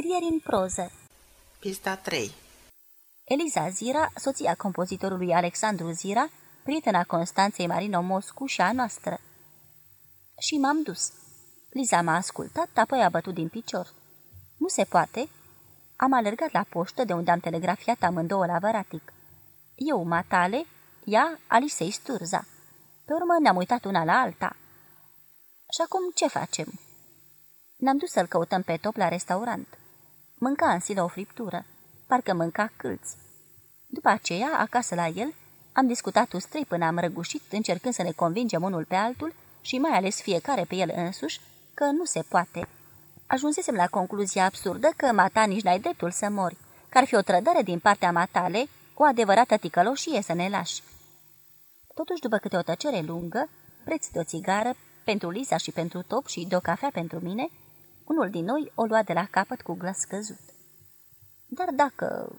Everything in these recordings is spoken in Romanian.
Scrieri în proză Pista 3 Eliza Zira, soția compozitorului Alexandru Zira, prietena Constanței Marino Moscu și a noastră. Și m-am dus. Liza m-a ascultat, apoi a bătut din picior. Nu se poate. Am alergat la poștă, de unde am telegrafiat amândouă la Văratic. Eu, Matale, ea, Alisei Sturza. Pe urmă ne-am uitat una la alta. Și acum ce facem? Ne-am dus să-l căutăm pe top la restaurant. Mânca în silă o friptură. Parcă mânca câlți. După aceea, acasă la el, am discutat ustrei până am răgușit, încercând să ne convingem unul pe altul și mai ales fiecare pe el însuși, că nu se poate. Ajunsesem la concluzia absurdă că mata nici n-ai dreptul să mori, că ar fi o trădare din partea matale, o adevărată ticăloșie să ne lași. Totuși, după câte o tăcere lungă, preț de o țigară, pentru Lisa și pentru Top și de o cafea pentru mine, unul din noi o lua de la capăt cu glas scăzut. Dar dacă...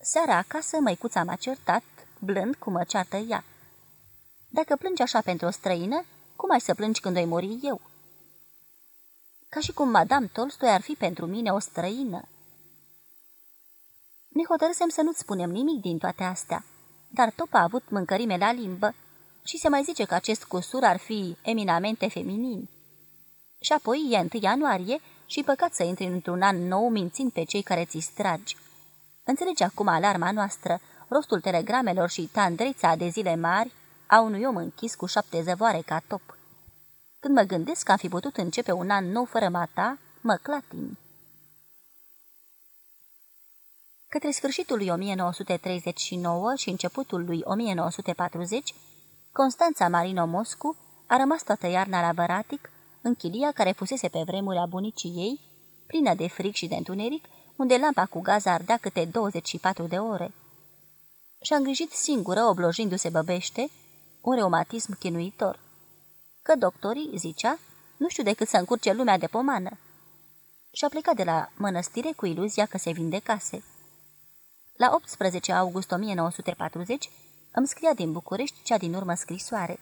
Seara acasă, măicuța m-a certat, blând cum mă ceartă ea. Dacă plângi așa pentru o străină, cum ai să plângi când o mori eu? Ca și cum Madame Tolstoi ar fi pentru mine o străină. Ne hotărâsem să nu-ți spunem nimic din toate astea, dar Top a avut mâncărime la limbă și se mai zice că acest cusur ar fi eminamente feminin. Și apoi e 1 ianuarie și păcat să intri într-un an nou mințind pe cei care ți stragi. Înțelegi acum alarma noastră, rostul telegramelor și tandreța de zile mari a unui om închis cu șapte zăvoare ca top. Când mă gândesc că am fi putut începe un an nou fără mata, mă clatin. Către sfârșitul lui 1939 și începutul lui 1940, Constanța Marino Moscu a rămas toată iarna la Văratic, în chilia care fusese pe vremuri a bunicii ei, plină de fric și de întuneric, unde lampa cu gaz ardea câte 24 de ore. Și-a îngrijit singură, oblojindu-se băbește, un reumatism chinuitor. Că doctorii, zicea, nu știu decât să încurce lumea de pomană. Și-a plecat de la mănăstire cu iluzia că se vindecase. La 18 august 1940 îmi scria din București cea din urmă scrisoare.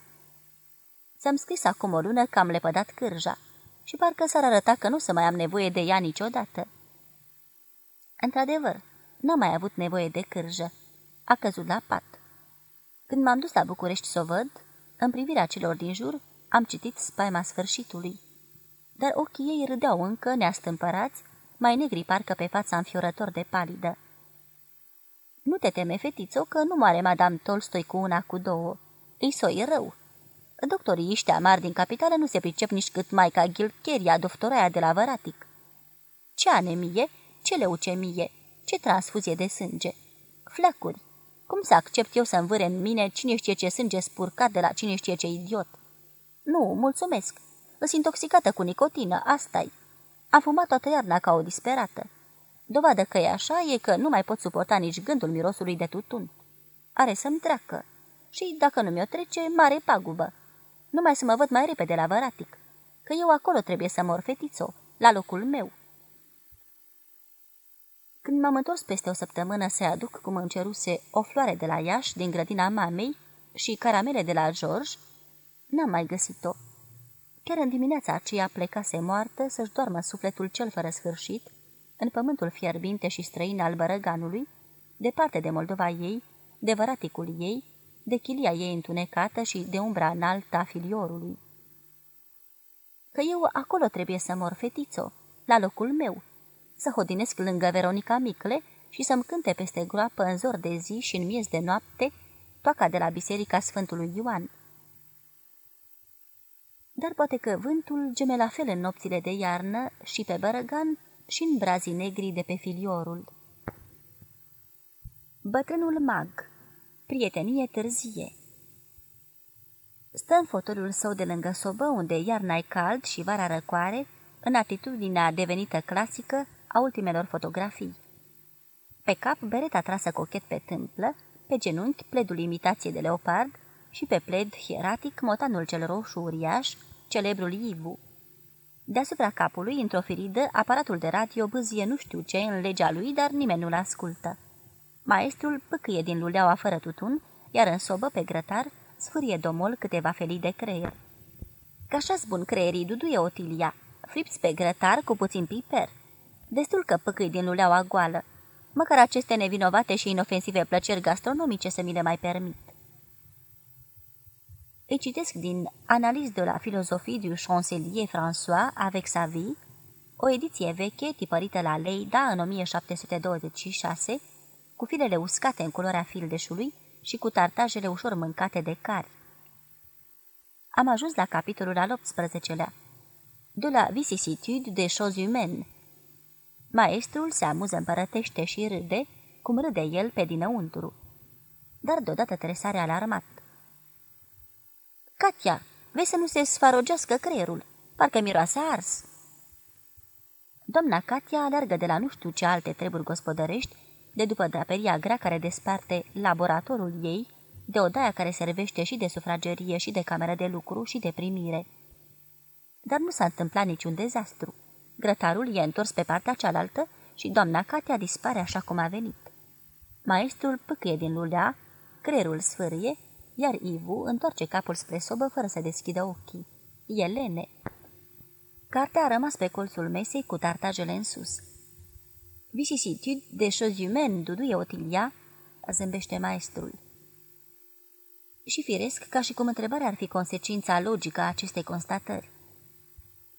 Ți-am scris acum o lună că am lepădat cârja și parcă s-ar arăta că nu să mai am nevoie de ea niciodată. Într-adevăr, n-am mai avut nevoie de cârjă. A căzut la pat. Când m-am dus la București să o văd, în privirea celor din jur, am citit spaima sfârșitului. Dar ochii ei râdeau încă, neastâmpărați, mai negri parcă pe fața înfiorător de palidă. Nu te teme, fetițo, că nu moare Madame Tolstoi cu una, cu două. Îi soi rău. Doctorii ăștia mari din capitală nu se pricep nici cât Maica Gilcheria, doctoraia de la Văratic. Ce anemie? Ce leucemie? Ce transfuzie de sânge? Flăcuri. Cum să accept eu să învâre în mine cine știe ce sânge spurcat de la cine știe ce idiot? Nu, mulțumesc. Îs intoxicată cu nicotină, asta-i. Am fumat toată iarna ca o disperată. Dovadă că e așa e că nu mai pot suporta nici gândul mirosului de tutun. Are să-mi treacă. Și dacă nu mi-o trece, mare pagubă. Numai să mă văd mai repede la Văratic. Că eu acolo trebuie să mor, fetițo, la locul meu. Când m-am întors peste o săptămână să aduc cum îmi ceruse o floare de la Iași, din grădina mamei, și caramele de la George, n-am mai găsit-o. Chiar în dimineața aceea plecase moartă să-și doarmă sufletul cel fără sfârșit, în pământul fierbinte și străin al Bărăganului, departe de Moldova ei, de văraticul ei, de chilia ei întunecată și de umbra înaltă a filiorului. Că eu acolo trebuie să mor, fetițo, la locul meu, să hodinesc lângă Veronica Micle și să-mi cânte peste groapă în zor de zi și în miez de noapte toaca de la Biserica Sfântului Ioan. Dar poate că vântul geme la fel în nopțile de iarnă și pe Bărăgan și în brazii negri de pe filiorul. Bătrânul mag Prietenie târzie Stă în fotoliul său de lângă sobă, unde iarna e cald și vara răcoare, în atitudinea devenită clasică a ultimelor fotografii. Pe cap, bereta trasă cochet pe tâmplă, pe genunchi, pledul imitație de leopard și pe pled hieratic motanul cel roșu uriaș, celebrul Ivu. Deasupra capului, într-o firidă, aparatul de radio bâzie nu știu ce în legea lui, dar nimeni nu-l ascultă. Maestrul pâcâie din luleaua fără tutun, iar în sobă, pe grătar, sfârie domol câteva felii de creier. Ca așa bun creierii duduie Otilia, fripți pe grătar cu puțin piper. Destul că păcăi din luleaua goală. Măcar aceste nevinovate și inofensive plăceri gastronomice să mi le mai permit. Îi citesc din Analyse de la philosophie du chancelier François avec sa vie, o ediție veche tipărită la Leida în 1726, cu filele uscate în culoarea fildeșului și cu tartajele ușor mâncate de cari. Am ajuns la capitolul al 18-lea. De la vicissitude de choses humaines. Maestrul se amuză împărătește și râde, cum râde el pe dinăuntru. Dar deodată tresare alarmat. Katia, vei să nu se sfarogească creierul. Parcă miroase ars. Doamna Katia alergă de la nu știu ce alte treburi gospodărești, de după draperia grea care desparte laboratorul ei, de odaia care servește și de sufragerie și de cameră de lucru și de primire. Dar nu s-a întâmplat niciun dezastru. Grătarul e întors pe partea cealaltă și doamna Katia dispare așa cum a venit. Maestrul pâcâie din lulea, creierul sfârie, iar Ivu întoarce capul spre sobă fără să deschidă ochii. E lene. Cartea a rămas pe colțul mesei cu tartajele în sus. Vicissitude de choses humaines, duduie Otilia, zâmbește maestrul. Și firesc, ca și cum întrebarea ar fi consecința logică a acestei constatări.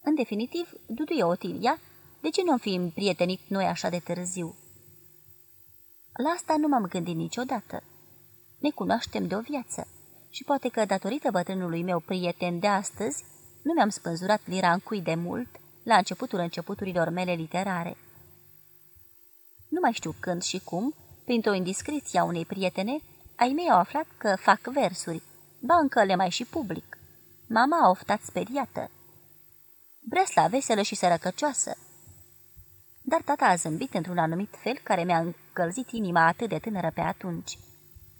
În definitiv, duduie Otilia, de ce nu fi prietenit noi așa de târziu? La asta nu m-am gândit niciodată. Ne cunoaștem de o viață și poate că, datorită bătrânului meu prieten de astăzi, nu mi-am spânzurat lira în cui de mult la începutul începuturilor mele literare. Nu mai știu când și cum, printr-o indiscreție a unei prietene, ai mei au aflat că fac versuri, ba încă le mai și public. Mama a oftat speriată. Bresla veselă și sărăcăcioasă. Dar tata a zâmbit într-un anumit fel care mi-a încălzit inima atât de tânără pe atunci.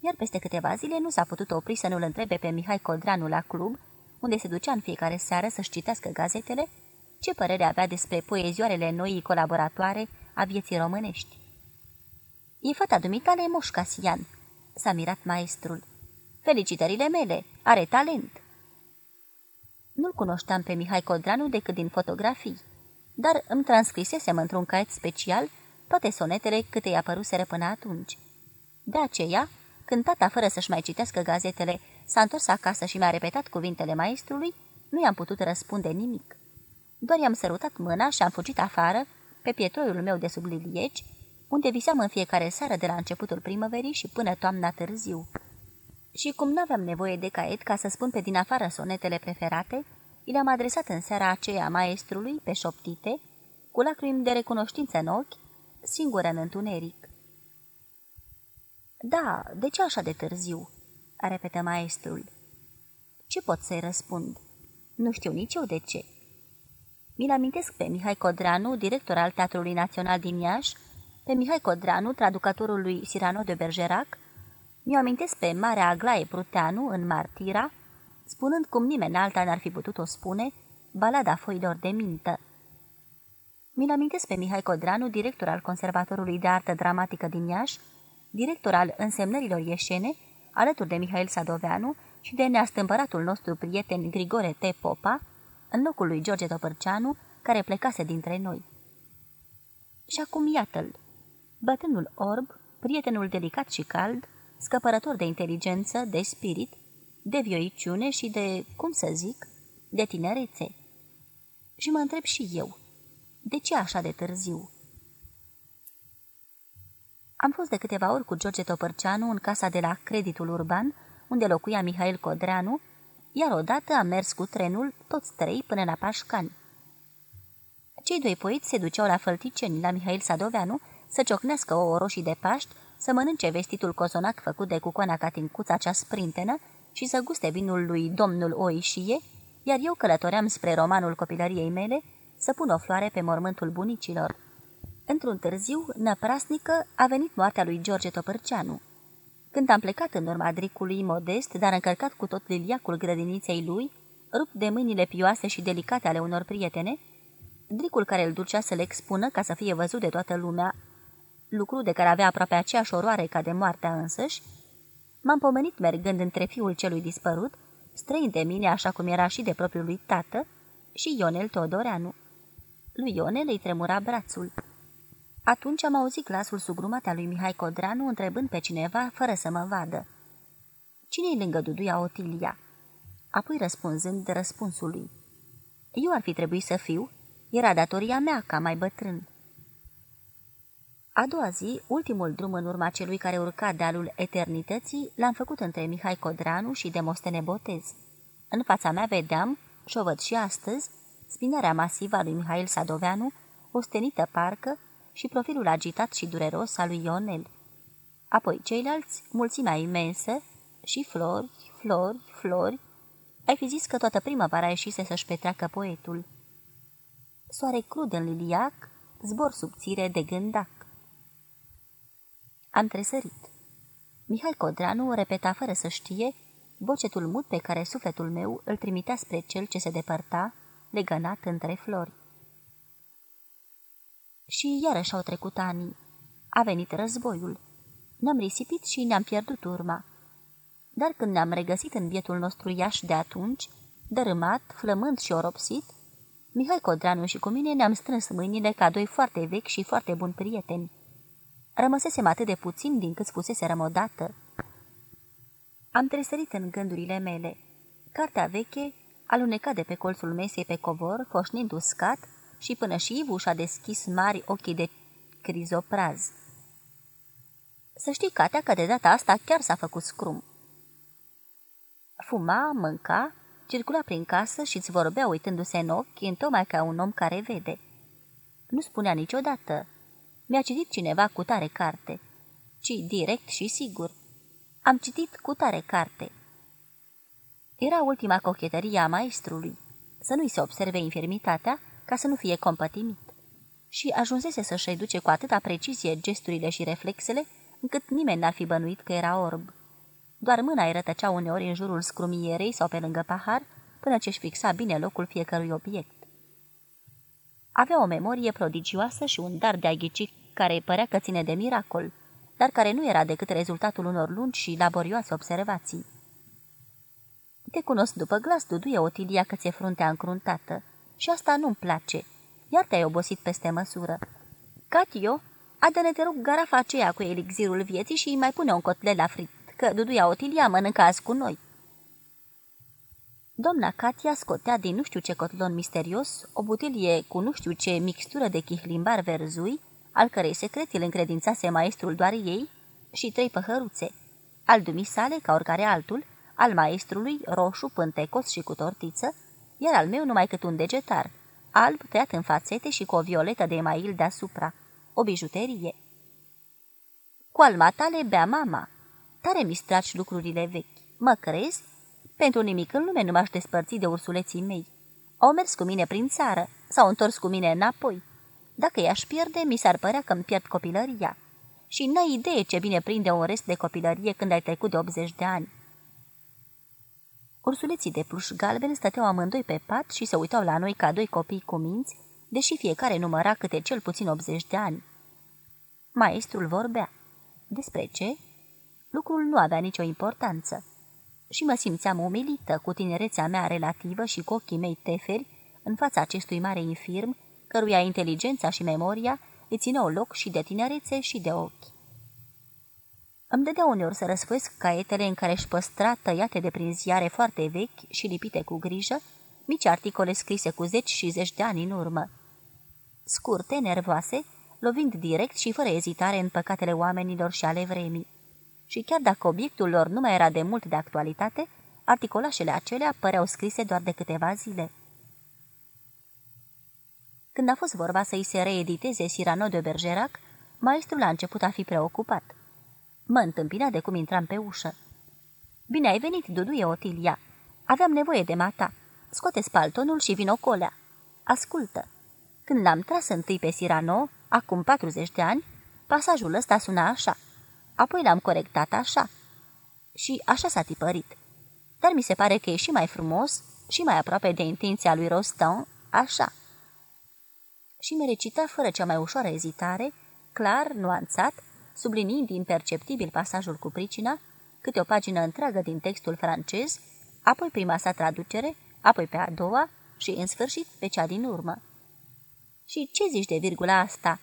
Iar peste câteva zile nu s-a putut opri să nu-l întrebe pe Mihai Codranu la club, unde se ducea în fiecare seară să-și citească gazetele, ce părere avea despre poezioarele noii colaboratoare a vieții românești. E fata dumitale Moș Casian," s-a mirat maestrul. Felicitările mele, are talent." Nu-l cunoșteam pe Mihai Codranu decât din fotografii, dar îmi transcrisesem într-un caiet special toate sonetele câte i-a păruseră până atunci. De aceea, când tata, fără să-și mai citească gazetele, s-a întors acasă și mi-a repetat cuvintele maestrului, nu i-am putut răspunde nimic. Doar i-am sărutat mâna și am fugit afară, pe pietroiul meu de sub lilieci, unde viseam în fiecare seară de la începutul primăverii și până toamna târziu. Și cum nu aveam nevoie de caiet ca să spun pe din afară sonetele preferate, i le-am adresat în seara aceea maestrului, pe șoptite, cu lacrimi de recunoștință în ochi, singură în întuneric. Da, de ce așa de târziu?" repetă maestrul. Ce pot să-i răspund? Nu știu nici eu de ce. Mi-l amintesc pe Mihai Codranu, director al Teatrului Național din Iași, pe Mihai Codranu, traducătorul lui Cyrano de Bergerac, mi-o amintesc pe Marea Aglaie Pruteanu în Martira, spunând cum nimeni alta n-ar fi putut o spune, balada foilor de mintă. Mi-l amintesc pe Mihai Codranu, director al Conservatorului de Artă Dramatică din Iași, director al însemnărilor ieșene, alături de Mihail Sadoveanu și de neastâmpăratul nostru prieten Grigore T. Popa, în locul lui George Topărceanu, care plecase dintre noi. Și acum iată-l, bătrânul orb, prietenul delicat și cald, scăpărător de inteligență, de spirit, de vioiciune și de, cum să zic, de tinerețe. Și mă întreb și eu, de ce așa de târziu? Am fost de câteva ori cu George Topărceanu în casa de la Creditul Urban, unde locuia Mihail Codreanu, iar odată am mers cu trenul, toți trei, până la Pașcani. Cei doi poeți se duceau la Fălticeni, la Mihail Sadoveanu, să ciocnească o roșii de Paști, să mănânce vestitul cozonac făcut de cucoana Catincuța cea sprintenă și să guste vinul lui domnul Oișie, iar eu călătoream spre romanul copilăriei mele să pun o floare pe mormântul bunicilor. Într-un târziu, năprasnică, a venit moartea lui George Topărceanu. Când am plecat în urma dricului modest, dar încărcat cu tot liliacul grădiniței lui, rupt de mâinile pioase și delicate ale unor prietene, dricul care îl ducea să le expună ca să fie văzut de toată lumea, lucru de care avea aproape aceeași oroare ca de moartea însăși, m-am pomenit mergând între fiul celui dispărut, străin de mine așa cum era și de propriul lui tată, și Ionel Todoreanu. Lui Ionel îi tremura brațul. Atunci am auzit glasul sugrumat al lui Mihai Codranu întrebând pe cineva fără să mă vadă. Cine-i lângă Duduia Otilia? Apoi răspunzând de răspunsului. Eu ar fi trebuit să fiu, era datoria mea ca mai bătrân. A doua zi, ultimul drum în urma celui care urca dealul eternității, l-am făcut între Mihai Codranu și Demostene Botez. În fața mea vedeam, și o văd și astăzi, spinarea masivă a lui Mihail Sadoveanu, ostenită parcă, și profilul agitat și dureros al lui Ionel. Apoi ceilalți, mulțimea imensă, și flori, flori, flori. Ai fi zis că toată primăvara ieșise să-și petreacă poetul. Soare crud în liliac, zbor subțire de gândac. Am tresărit. Mihai Codranu repeta fără să știe bocetul mut pe care sufletul meu îl trimitea spre cel ce se depărta, legănat între flori. Și iarăși au trecut ani. A venit războiul. Ne-am risipit și ne-am pierdut urma. Dar când ne-am regăsit în bietul nostru Iași de atunci, dărâmat, flămând și oropsit, Mihai Codranu și cu mine ne-am strâns mâinile ca doi foarte vechi și foarte buni prieteni. Rămăsesem atât de puțin din cât spuseserăm odată. Am tresărit în gândurile mele. Cartea veche aluneca de pe colțul mesei pe covor, foșnind uscat, și până și Ivu și-a deschis mari ochii de crizopraz. Să știi, Catea, că de data asta chiar s-a făcut scrum. Fuma, mânca, circula prin casă și îți vorbea uitându-se în ochi, întocmai ca un om care vede. Nu spunea niciodată, mi-a citit cineva cu tare carte, ci direct și sigur. Am citit cu tare carte. Era ultima cochetărie a maestrului, să nu-i se observe infirmitatea, ca să nu fie compătimit. Și ajunsese să-și reduce cu atâta precizie gesturile și reflexele, încât nimeni n-ar fi bănuit că era orb. Doar mâna îi rătăcea uneori în jurul scrumierei sau pe lângă pahar, până ce-și fixa bine locul fiecărui obiect. Avea o memorie prodigioasă și un dar de a ghici care părea că ține de miracol, dar care nu era decât rezultatul unor lungi și laborioase observații. Te cunosc după glas, Duduie Otilia, că ți-e fruntea încruntată. Și asta nu-mi place. Iar te-ai obosit peste măsură. Catio, adă-ne te rog garafa aceea cu elixirul vieții și îi mai pune un cotlet la frit, că Duduia Otilia mănâncă azi cu noi. Doamna Katia scotea din nu știu ce cotlon misterios o butelie cu nu știu ce mixtură de chihlimbar verzui, al cărei secret îl încredințase maestrul doar ei, și trei păhăruțe, al dumisale, ca oricare altul, al maestrului, roșu, pântecos și cu tortiță, iar al meu numai cât un degetar, alb tăiat în fațete și cu o violetă de email deasupra, o bijuterie. Cu alma tale bea mama. Tare mi lucrurile vechi. Mă crezi? Pentru nimic în lume nu m-aș despărți de ursuleții mei. Au mers cu mine prin țară, s-au întors cu mine înapoi. Dacă i-aș pierde, mi s-ar părea că îmi pierd copilăria. Și n-ai idee ce bine prinde un rest de copilărie când ai trecut de 80 de ani. Ursuleții de pluș galben stăteau amândoi pe pat și se uitau la noi ca doi copii cu minți, deși fiecare număra câte cel puțin 80 de ani. Maestrul vorbea. Despre ce? Lucrul nu avea nicio importanță. Și mă simțeam umilită cu tinerețea mea relativă și cu ochii mei teferi în fața acestui mare infirm, căruia inteligența și memoria îi țineau loc și de tinerețe și de ochi. Îmi dădea uneori să răsfoiesc caietele în care își păstra tăiate de prin ziare foarte vechi și lipite cu grijă, mici articole scrise cu zeci și zeci de ani în urmă. Scurte, nervoase, lovind direct și fără ezitare în păcatele oamenilor și ale vremii. Și chiar dacă obiectul lor nu mai era de mult de actualitate, articolașele acelea păreau scrise doar de câteva zile. Când a fost vorba să-i se reediteze Cyrano de Bergerac, maestrul a început a fi preocupat. Mă întâmpina de cum intram pe ușă. Bine ai venit, Duduie Otilia. Aveam nevoie de mata. Scoate spaltonul și vin colea. Ascultă. Când l-am tras întâi pe Sirano, acum 40 de ani, pasajul ăsta suna așa. Apoi l-am corectat așa. Și așa s-a tipărit. Dar mi se pare că e și mai frumos și mai aproape de intenția lui Rostand, așa. Și mi recita fără cea mai ușoară ezitare, clar, nuanțat, subliniind imperceptibil pasajul cu pricina, câte o pagină întreagă din textul francez, apoi prima sa traducere, apoi pe a doua și, în sfârșit, pe cea din urmă. Și ce zici de virgula asta?"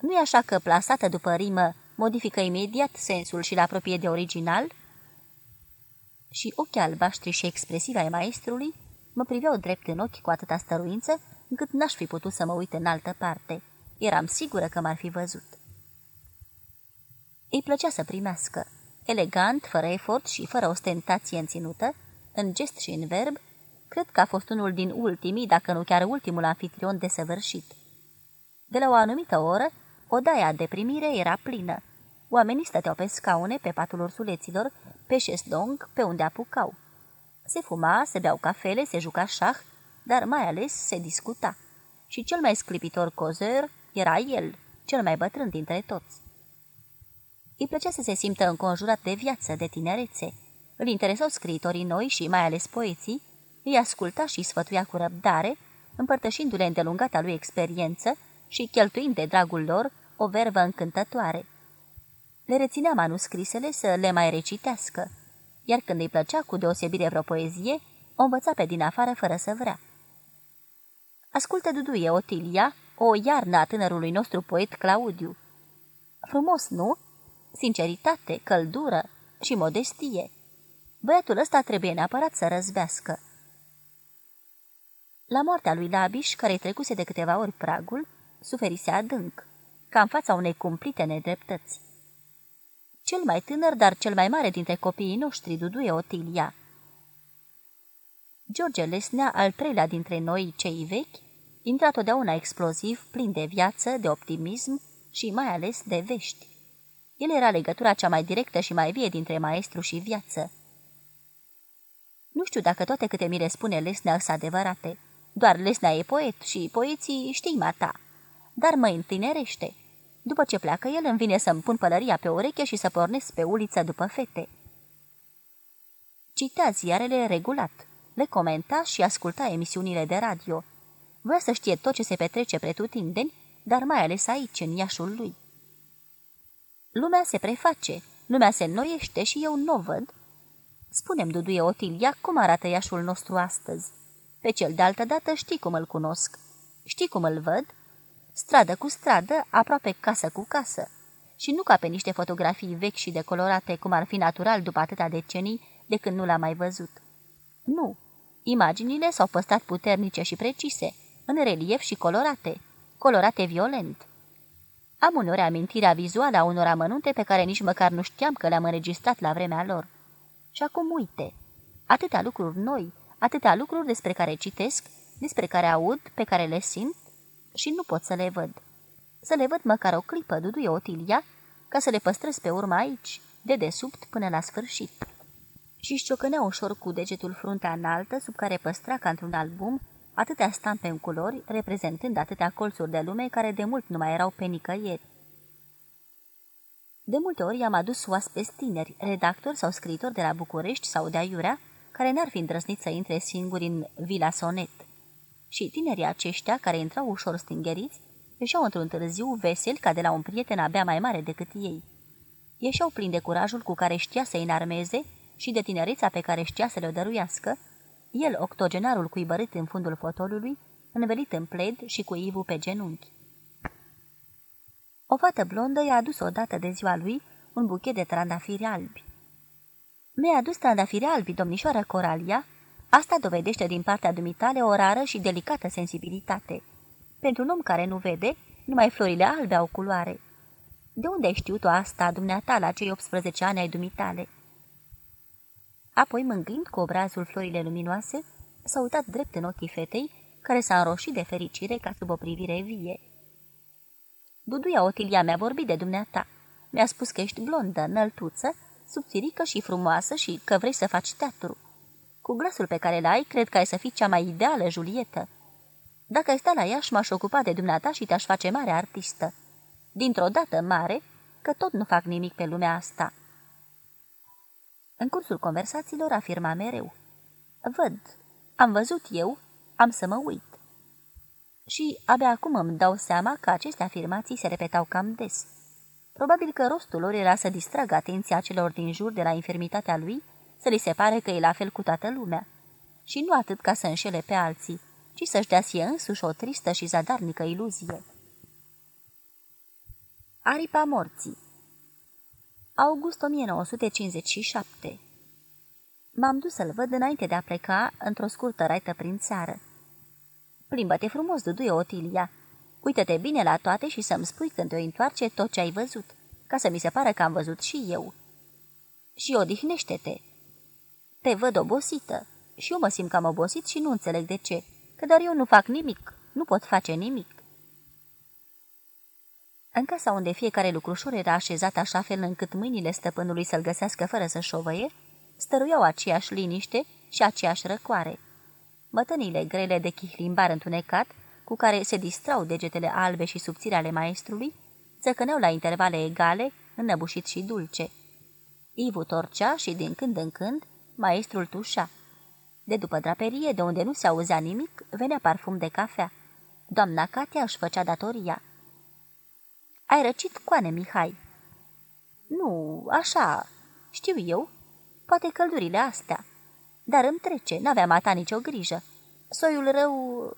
nu e așa că, plasată după rimă, modifică imediat sensul și-l apropie de original? Și ochii albaștri și expresivi ai maestrului mă priveau drept în ochi cu atâta stăruință, încât n-aș fi putut să mă uit în altă parte. Eram sigură că m-ar fi văzut. Îi plăcea să primească. Elegant, fără efort și fără ostentație înținută, în gest și în verb, cred că a fost unul din ultimii, dacă nu chiar ultimul anfitrion desăvârșit. De la o anumită oră, odaia de primire era plină. Oamenii stăteau pe scaune, pe patul ursuleților, pe șesdong, pe unde apucau. Se fuma, se beau cafele, se juca șah, dar mai ales se discuta. Și cel mai sclipitor cozăr era el, cel mai bătrân dintre toți. Îi plăcea să se simtă înconjurat de viață, de tinerețe. Îl interesau scriitorii noi și mai ales poeții, îi asculta și sfătuia cu răbdare, împărtășindu-le îndelungata lui experiență și cheltuind de dragul lor o vervă încântătoare. Le reținea manuscrisele să le mai recitească, iar când îi plăcea cu deosebire vreo poezie, o învăța pe din afară fără să vrea. Ascultă Duduie Otilia, o iarnă a tânărului nostru poet Claudiu. Frumos, nu? Sinceritate, căldură și modestie. Băiatul ăsta trebuie neapărat să răzbească. La moartea lui Labiș, care trecuse de câteva ori pragul, suferise adânc, ca în fața unei cumplite nedreptăți. Cel mai tânăr, dar cel mai mare dintre copiii noștri, Duduie Otilia. George Lesnea, al treilea dintre noi, cei vechi, intra totdeauna exploziv, plin de viață, de optimism și mai ales de vești. El era legătura cea mai directă și mai vie dintre maestru și viață. Nu știu dacă toate câte mi le spune Lesnea sunt adevărate. Doar Lesnea e poet și poeții știi mata. Dar mă întinerește. După ce pleacă el, îmi vine să-mi pun pălăria pe ureche și să pornesc pe uliță după fete. Citea ziarele regulat, le comenta și asculta emisiunile de radio. Vrea să știe tot ce se petrece pretutindeni, dar mai ales aici, în Iașul lui. Lumea se preface, lumea se înnoiește și eu nu o văd. Spunem, Duduie Otilia, cum arată Iașul nostru astăzi. Pe cel de altă dată știi cum îl cunosc. Știi cum îl văd? Stradă cu stradă, aproape casă cu casă. Și nu ca pe niște fotografii vechi și decolorate, cum ar fi natural după atâtea decenii, de când nu l-am mai văzut. Nu. Imaginile s-au păstrat puternice și precise, în relief și colorate, colorate violent. Am uneori amintirea vizuală a unor amănunte pe care nici măcar nu știam că le-am înregistrat la vremea lor. Și acum uite, atâtea lucruri noi, atâtea lucruri despre care citesc, despre care aud, pe care le simt și nu pot să le văd. Să le văd măcar o clipă, duduie Otilia, ca să le păstrez pe urmă aici, de desubt până la sfârșit. Și-și ciocănea ușor cu degetul fruntea înaltă, sub care păstra ca într-un album atâtea stampe în culori, reprezentând atâtea colțuri de lume care de mult nu mai erau pe nicăieri. De multe ori i-am adus oaspeți tineri, redactori sau scriitori de la București sau de Aiurea, care n-ar fi îndrăznit să intre singuri în Vila Sonet. Și tinerii aceștia, care intrau ușor stingeriți, ieșeau într-un târziu vesel ca de la un prieten abia mai mare decât ei. Ieșeau plini de curajul cu care știa să înarmeze și de tinereța pe care știa să le dăruiască, el, octogenarul cuibărit în fundul fotolului, învelit în pled și cu Ivu pe genunchi. O fată blondă i-a adus odată de ziua lui un buchet de trandafiri albi. Mi-a adus trandafiri albi, domnișoară Coralia. Asta dovedește din partea dumitale o rară și delicată sensibilitate. Pentru un om care nu vede, numai florile albe au culoare. De unde ai știut-o asta, dumneata, la cei 18 ani ai dumitale?" Apoi, mângâind cu obrazul florile luminoase, s-a uitat drept în ochii fetei, care s-a înroșit de fericire ca sub o privire vie. Duduia Otilia mi-a vorbit de dumneata. Mi-a spus că ești blondă, înăltuță, subțirică și frumoasă și că vrei să faci teatru. Cu glasul pe care l-ai, cred că ai să fii cea mai ideală Julietă. Dacă ai sta la ea, m-aș ocupa de dumneata și te-aș face mare artistă. Dintr-o dată mare, că tot nu fac nimic pe lumea asta. În cursul conversațiilor afirma mereu. Văd, am văzut eu, am să mă uit. Și abia acum îmi dau seama că aceste afirmații se repetau cam des. Probabil că rostul lor era să distragă atenția celor din jur de la infirmitatea lui, să li se pare că e la fel cu toată lumea. Și nu atât ca să înșele pe alții, ci să-și dea sie însuși o tristă și zadarnică iluzie. Aripa morții August 1957 M-am dus să-l văd înainte de a pleca într-o scurtă raită prin țară. Plimbă-te frumos, duduie Otilia. Uită-te bine la toate și să-mi spui când te întoarce tot ce ai văzut, ca să mi se pară că am văzut și eu. Și odihnește-te. Te văd obosită. Și eu mă simt cam obosit și nu înțeleg de ce, că doar eu nu fac nimic, nu pot face nimic. În casa unde fiecare lucrușor era așezat așa fel încât mâinile stăpânului să-l găsească fără să șovăie, stăruiau aceeași liniște și aceeași răcoare. Mătănile grele de chihlimbar întunecat, cu care se distrau degetele albe și subțire ale maestrului, țăcăneau la intervale egale, înnăbușit și dulce. Ivu torcea și, din când în când, maestrul tușa. De după draperie, de unde nu se auzea nimic, venea parfum de cafea. Doamna Katia își făcea datoria. Ai răcit coane, Mihai?" Nu, așa, știu eu. Poate căldurile astea. Dar îmi trece, n-avea mata nicio grijă. Soiul rău...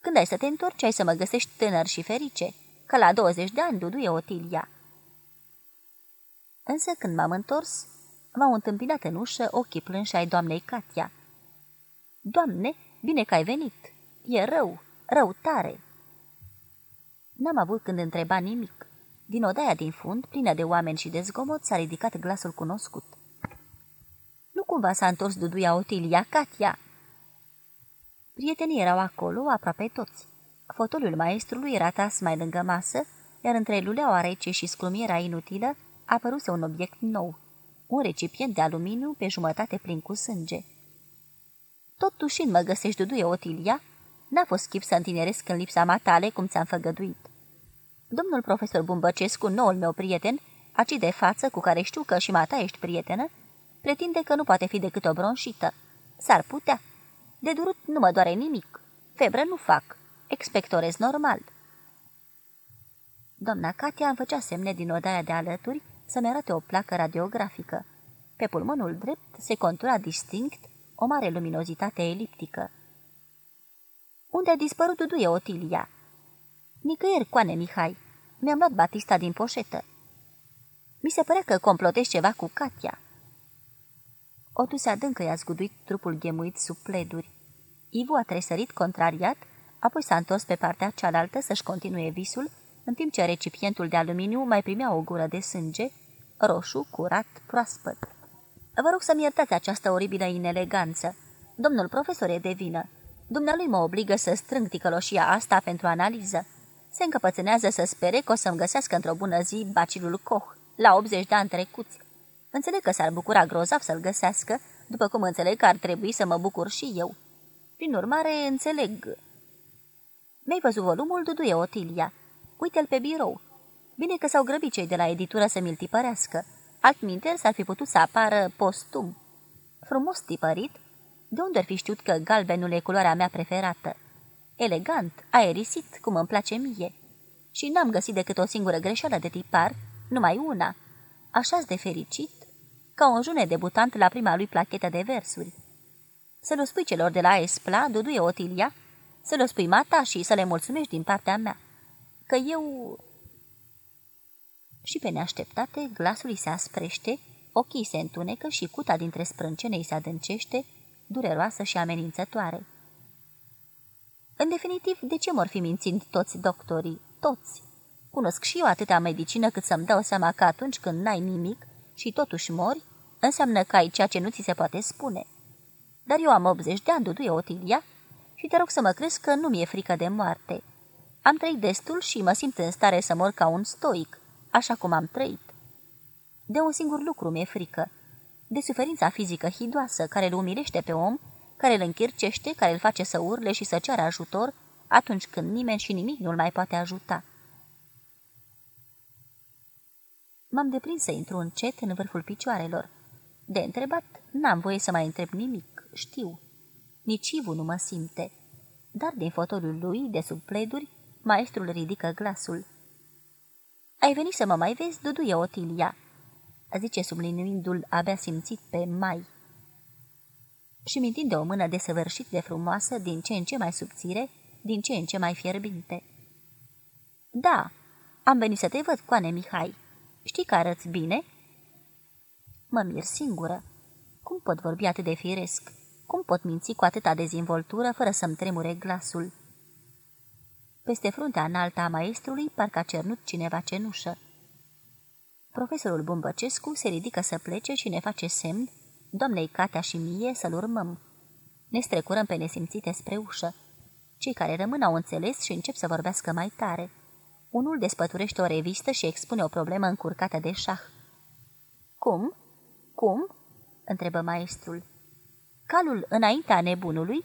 Când ai să te întorci, ai să mă găsești tânăr și ferice, că la 20 de ani duduie Otilia." Însă când m-am întors, m-au întâmpinat în ușă ochii plânși ai doamnei Katia. Doamne, bine că ai venit! E rău, rău tare!" N-am avut când întreba nimic. Din odaia din fund, plină de oameni și de zgomot, s-a ridicat glasul cunoscut. Nu cumva s-a întors duduia Otilia, Katia?" Prietenii erau acolo, aproape toți. Fotoliul maestrului era tas mai lângă masă, iar între luleaua rece și sclumiera inutilă apăruse un obiect nou, un recipient de aluminiu pe jumătate plin cu sânge. Tot tușind mă găsești, duduie Otilia?" N-a fost chip să întineresc în lipsa matale, cum ți-am făgăduit. Domnul profesor Bumbăcescu, noul meu prieten, aci de față cu care știu că și mata ești prietenă, pretinde că nu poate fi decât o bronșită. S-ar putea. De durut nu mă doare nimic. Febră nu fac. Expectorez normal. Doamna Katia îmi făcea semne din odaia de alături să-mi arate o placă radiografică. Pe pulmonul drept se contura distinct o mare luminozitate eliptică. Unde a dispărut duduie Otilia?" Nicăieri, coane Mihai. Mi-am luat Batista din poșetă. Mi se părea că complotești ceva cu Katia." O tuse adâncă i-a zguduit trupul ghemuit sub pleduri. Ivu a tresărit contrariat, apoi s-a întors pe partea cealaltă să-și continue visul, în timp ce recipientul de aluminiu mai primea o gură de sânge, roșu, curat, proaspăt. Vă rog să-mi iertați această oribilă ineleganță. Domnul profesor e de vină. Dumnealui mă obligă să strâng ticăloșia asta pentru analiză. Se încăpățânează să spere că o să-mi găsească într-o bună zi bacilul Koch, la 80 de ani trecuți. Înțeleg că s-ar bucura grozav să-l găsească, după cum înțeleg că ar trebui să mă bucur și eu. Prin urmare, înțeleg. Mi-ai văzut volumul, Duduie Otilia. Uite-l pe birou. Bine că s-au grăbit cei de la editură să mi-l tipărească. Altminteri s-ar fi putut să apară postum. Frumos tipărit, de unde ar fi știut că galbenul e culoarea mea preferată? Elegant, aerisit, cum îmi place mie. Și n-am găsit decât o singură greșeală de tipar, numai una. așa de fericit, ca un june debutant la prima lui plachetă de versuri. Să le spui celor de la Espla, Duduie Otilia, să le spui mata și să le mulțumești din partea mea. Că eu... Și pe neașteptate, glasul îi se asprește, ochii se întunecă și cuta dintre sprâncene îi se adâncește, dureroasă și amenințătoare. În definitiv, de ce mor fi mințind toți doctorii? Toți! Cunosc și eu atâta medicină cât să-mi dau seama că atunci când n-ai nimic și totuși mori, înseamnă că ai ceea ce nu ți se poate spune. Dar eu am 80 de ani, duduie Otilia, și te rog să mă crezi că nu mi-e frică de moarte. Am trăit destul și mă simt în stare să mor ca un stoic, așa cum am trăit. De un singur lucru mi-e frică, de suferința fizică hidoasă care îl umilește pe om, care îl închircește, care îl face să urle și să ceară ajutor atunci când nimeni și nimic nu-l mai poate ajuta. M-am deprins să intru încet în vârful picioarelor. De întrebat, n-am voie să mai întreb nimic, știu. Nici Ivu nu mă simte. Dar din fotoliul lui, de sub pleduri, maestrul ridică glasul. Ai venit să mă mai vezi, duduie Otilia?" zice sublinuindu-l abia simțit pe mai. Și mintind de o mână desăvârșit de frumoasă, din ce în ce mai subțire, din ce în ce mai fierbinte. Da, Am venit să te văd, coane Mihai. Știi că arăți bine?" Mă mir singură. Cum pot vorbi atât de firesc? Cum pot minți cu atâta dezvoltură fără să-mi tremure glasul? Peste fruntea înaltă a maestrului parcă a cernut cineva cenușă. Profesorul Bumbăcescu se ridică să plece și ne face semn, doamnei Catea și mie, să-l urmăm. Ne strecurăm pe nesimțite spre ușă. Cei care rămân au înțeles și încep să vorbească mai tare. Unul despăturește o revistă și expune o problemă încurcată de șah. Cum? Cum?" întrebă maestrul. Calul înaintea nebunului?"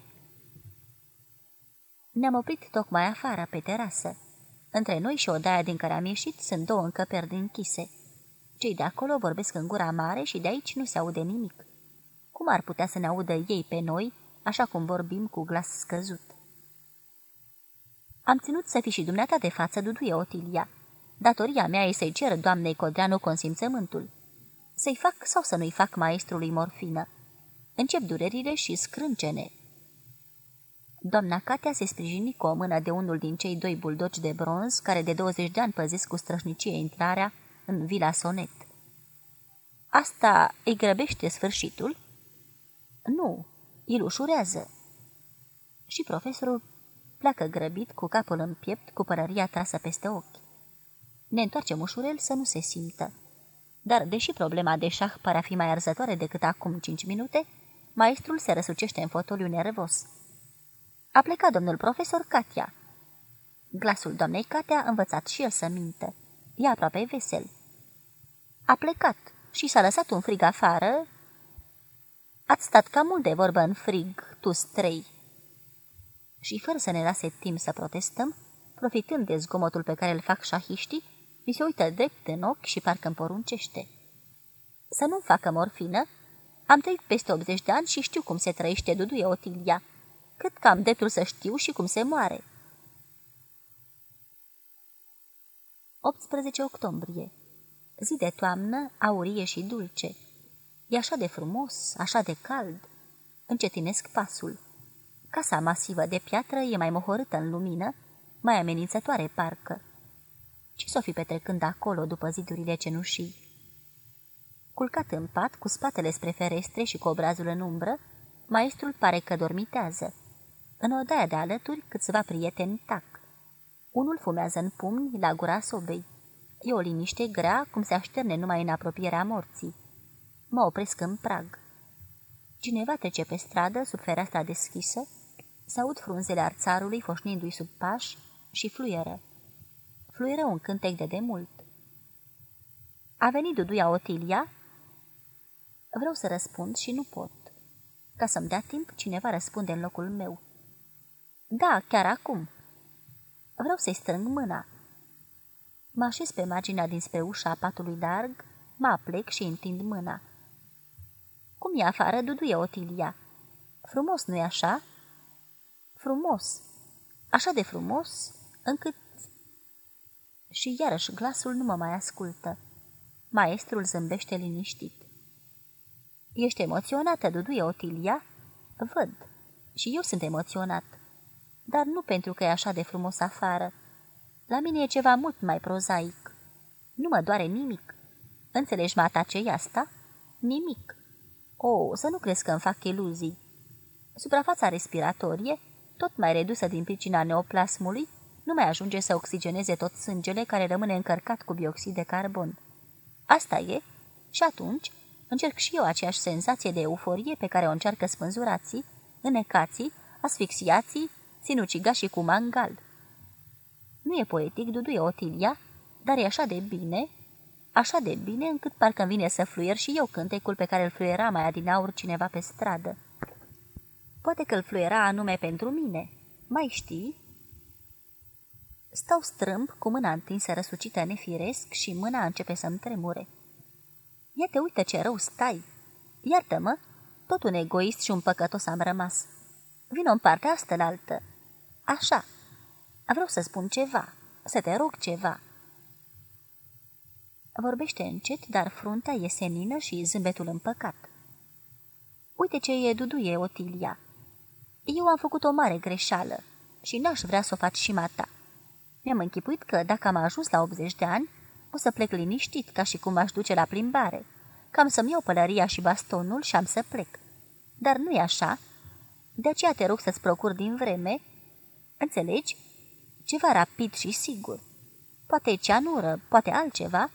Ne-am oprit tocmai afară, pe terasă. Între noi și odaia din care am ieșit sunt două încăperi închise. Cei de acolo vorbesc în gura mare și de aici nu se aude nimic. Cum ar putea să ne audă ei pe noi, așa cum vorbim cu glas scăzut? Am ținut să fii și dumneata de față, duduie Otilia. Datoria mea e să-i cer doamnei Codreanu consimțământul. Să-i fac sau să nu-i fac maestrului morfină? Încep durerile și scrâncene. Doamna Catea se sprijini cu o mână de unul din cei doi buldoci de bronz care de 20 de ani păzesc cu strășnicie intrarea în Vila Sonet. Asta îi grăbește sfârșitul? Nu, îl ușurează. Și profesorul pleacă grăbit, cu capul în piept, cu părăria trasă peste ochi. Ne întoarcem ușurel să nu se simtă. Dar, deși problema de șah pare a fi mai arzătoare decât acum cinci minute, maestrul se răsucește în fotoliu nervos. A plecat domnul profesor Katia. Glasul doamnei Katia a învățat și el să mintă. E aproape vesel. A plecat și s-a lăsat un frig afară. Ați stat cam mult de vorbă în frig, tu strei. Și fără să ne lase timp să protestăm, profitând de zgomotul pe care îl fac șahiștii, mi se uită drept în ochi și parcă îmi poruncește. Să nu facă morfină? Am trăit peste 80 de ani și știu cum se trăiește, duduie Otilia. Cât că am dreptul să știu și cum se moare. 18 octombrie Zi de toamnă, aurie și dulce. E așa de frumos, așa de cald. Încetinesc pasul. Casa masivă de piatră e mai mohorâtă în lumină, mai amenințătoare parcă. Ce s-o fi petrecând acolo după zidurile cenușii? Culcat în pat, cu spatele spre ferestre și cu obrazul în umbră, maestrul pare că dormitează. În odaia de alături, câțiva prieteni tac. Unul fumează în pumni la gura sobei. E o liniște grea, cum se așterne numai în apropierea morții. Mă opresc în prag. Cineva trece pe stradă, sub fereastra deschisă, s-aud frunzele arțarului foșnindu-i sub pași și fluieră. Fluieră un cântec de demult. A venit Duduia Otilia? Vreau să răspund și nu pot. Ca să-mi dea timp, cineva răspunde în locul meu. Da, chiar acum. Vreau să-i strâng mâna. Mă așez pe marginea dinspre ușa patului larg, mă aplec și întind mâna. Cum e afară, duduie Otilia? Frumos, nu-i așa? Frumos. Așa de frumos, încât... Și iarăși glasul nu mă mai ascultă. Maestrul zâmbește liniștit. Ești emoționată, duduie Otilia? Văd. Și eu sunt emoționat. Dar nu pentru că e așa de frumos afară. La mine e ceva mult mai prozaic. Nu mă doare nimic. Înțelegi, mata, ce e asta? Nimic. O, oh, să nu crezi că îmi fac iluzii. Suprafața respiratorie, tot mai redusă din pricina neoplasmului, nu mai ajunge să oxigeneze tot sângele care rămâne încărcat cu bioxid de carbon. Asta e, și atunci încerc și eu aceeași senzație de euforie pe care o încearcă spânzurații, înecații, asfixiații, sinucigașii cu mangal. Nu e poetic, duduie Otilia, dar e așa de bine, așa de bine încât parcă vine să fluier și eu cântecul pe care îl fluiera mai adinaur cineva pe stradă. Poate că îl fluiera anume pentru mine. Mai știi? Stau strâmb, cu mâna întinsă răsucită nefiresc și mâna începe să-mi tremure. Ia te uită ce rău stai! Iartă-mă, tot un egoist și un păcătos am rămas. Vino în partea asta la altă. Așa. Vreau să spun ceva, să te rog ceva. Vorbește încet, dar fruntea e senină și zâmbetul împăcat. Uite ce e duduie, Otilia. Eu am făcut o mare greșeală și n-aș vrea să o faci și mata. Mi-am închipuit că, dacă am ajuns la 80 de ani, o să plec liniștit, ca și cum aș duce la plimbare, cam să-mi iau pălăria și bastonul și am să plec. Dar nu e așa. De aceea te rog să-ți procur din vreme, înțelegi, ceva rapid și sigur. Poate ceanură, poate altceva.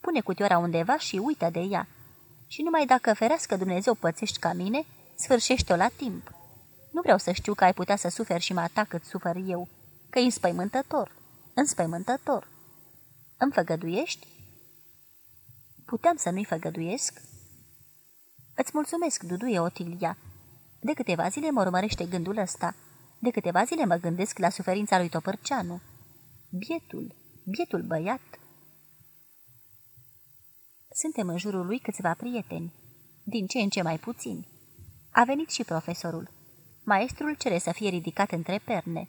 Pune cutioara undeva și uită de ea. Și numai dacă ferească Dumnezeu pățești ca mine, sfârșește-o la timp. Nu vreau să știu că ai putea să suferi și mă atac cât sufăr eu, că e înspăimântător, înspăimântător. Îmi făgăduiești? Puteam să nu-i făgăduiesc? Îți mulțumesc, Duduie Otilia. De câteva zile mă urmărește gândul ăsta. De câteva zile mă gândesc la suferința lui Topărceanu. Bietul, bietul băiat. Suntem în jurul lui câțiva prieteni, din ce în ce mai puțini. A venit și profesorul. Maestrul cere să fie ridicat între perne.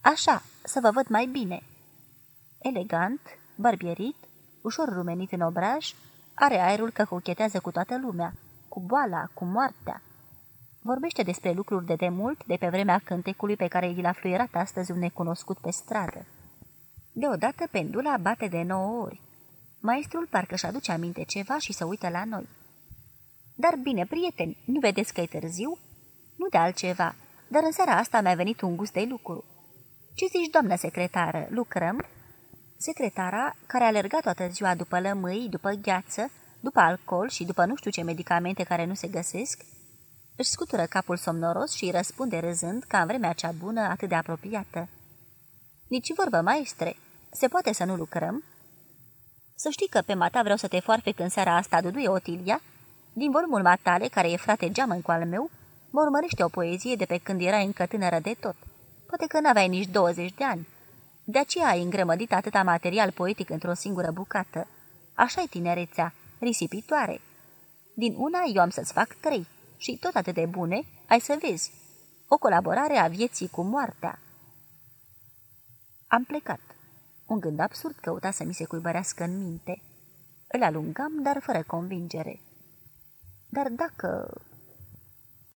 Așa, să vă văd mai bine. Elegant, barbierit, ușor rumenit în obraj, are aerul că cochetează cu toată lumea, cu boala, cu moartea. Vorbește despre lucruri de demult, de pe vremea cântecului pe care i l-a fluierat astăzi un necunoscut pe stradă. Deodată pendula bate de nouă ori. Maestrul parcă și aduce aminte ceva și se uită la noi. Dar bine, prieteni, nu vedeți că e târziu? Nu de altceva, dar în seara asta mi-a venit un gust de lucru. Ce zici, doamnă secretară, lucrăm?" Secretara, care alerga toată ziua după lămâi, după gheață, după alcool și după nu știu ce medicamente care nu se găsesc, își scutură capul somnoros și îi răspunde râzând ca în vremea cea bună atât de apropiată. Nici vorbă, maestre, se poate să nu lucrăm?" Să știi că pe mata vreau să te foarfe în seara asta, duduie Otilia, din volumul matale, care e frate geamă cu al meu, mă urmărește o poezie de pe când erai încă tânără de tot. Poate că n-aveai nici 20 de ani. De aceea ai îngrămădit atâta material poetic într-o singură bucată. așa e tinerețea, risipitoare. Din una eu am să-ți fac trei și tot atât de bune, ai să vezi. O colaborare a vieții cu moartea. Am plecat. Un gând absurd căuta să mi se cuibărească în minte. Îl alungam, dar fără convingere. Dar dacă